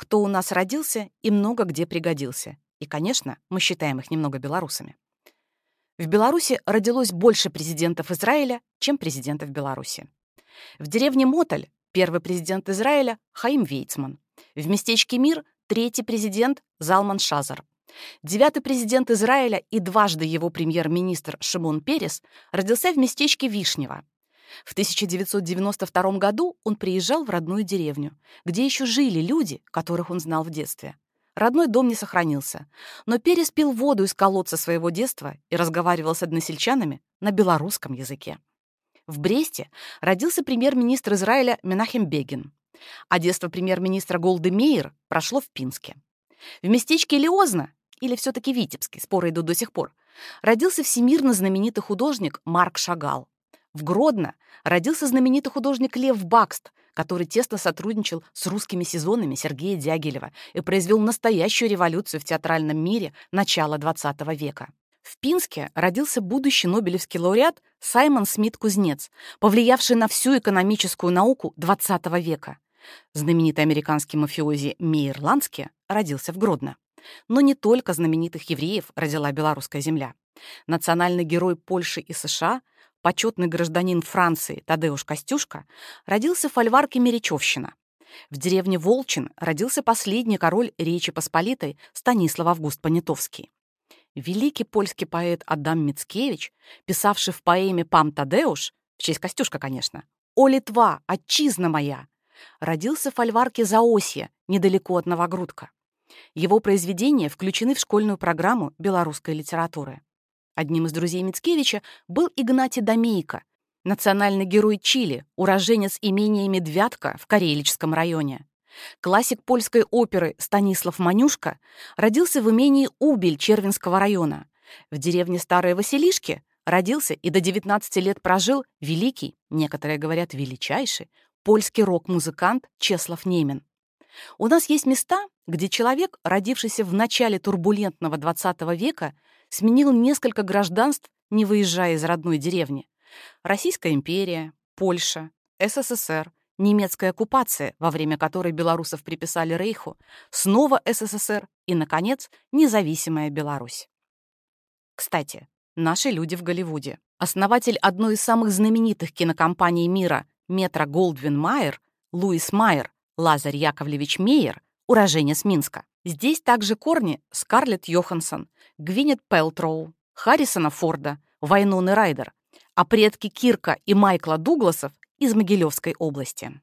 кто у нас родился и много где пригодился. И, конечно, мы считаем их немного белорусами. В Беларуси родилось больше президентов Израиля, чем президентов Беларуси. В деревне Моталь первый президент Израиля Хаим Вейцман. В местечке Мир третий президент Залман Шазар. Девятый президент Израиля и дважды его премьер-министр Шимон Перес родился в местечке Вишнево. В 1992 году он приезжал в родную деревню, где еще жили люди, которых он знал в детстве. Родной дом не сохранился, но Перес пил воду из колодца своего детства и разговаривал с односельчанами на белорусском языке. В Бресте родился премьер-министр Израиля Менахем Бегин, а детство премьер-министра Голды Мейер прошло в Пинске. В местечке Лиозна, или все-таки Витебске, споры идут до сих пор, родился всемирно знаменитый художник Марк Шагал. В Гродно родился знаменитый художник Лев Бакст, который тесно сотрудничал с русскими сезонами Сергея Дягилева и произвел настоящую революцию в театральном мире начала XX века. В Пинске родился будущий нобелевский лауреат Саймон Смит-Кузнец, повлиявший на всю экономическую науку XX века. Знаменитый американский мафиози Мейер Лански родился в Гродно. Но не только знаменитых евреев родила белорусская земля. Национальный герой Польши и США почетный гражданин Франции Тадеуш Костюшка, родился в фольварке Меречевщина. В деревне Волчин родился последний король Речи Посполитой Станислав Август Понятовский. Великий польский поэт Адам Мицкевич, писавший в поэме «Пам Тадеуш», в честь Костюшка, конечно, «О, Литва, отчизна моя!», родился в фольварке Заосье, недалеко от Новогрудка. Его произведения включены в школьную программу белорусской литературы. Одним из друзей Мицкевича был Игнатий Домейко, национальный герой Чили, уроженец имения Медвядка в Карелическом районе. Классик польской оперы Станислав Манюшка родился в имении Убель Червинского района. В деревне Старые Василишки родился и до 19 лет прожил великий, некоторые говорят величайший, польский рок-музыкант Чеслав Немен. У нас есть места, где человек, родившийся в начале турбулентного XX века, сменил несколько гражданств, не выезжая из родной деревни. Российская империя, Польша, СССР, немецкая оккупация, во время которой белорусов приписали Рейху, снова СССР и, наконец, независимая Беларусь. Кстати, наши люди в Голливуде. Основатель одной из самых знаменитых кинокомпаний мира Метро Голдвин Майер, Луис Майер, Лазарь Яковлевич Мейер, уроженец Минска. Здесь также корни Скарлетт Йоханссон, Гвинет Пелтроу, Харрисона Форда, Вайноны Райдер, а предки Кирка и Майкла Дугласов из Могилевской области.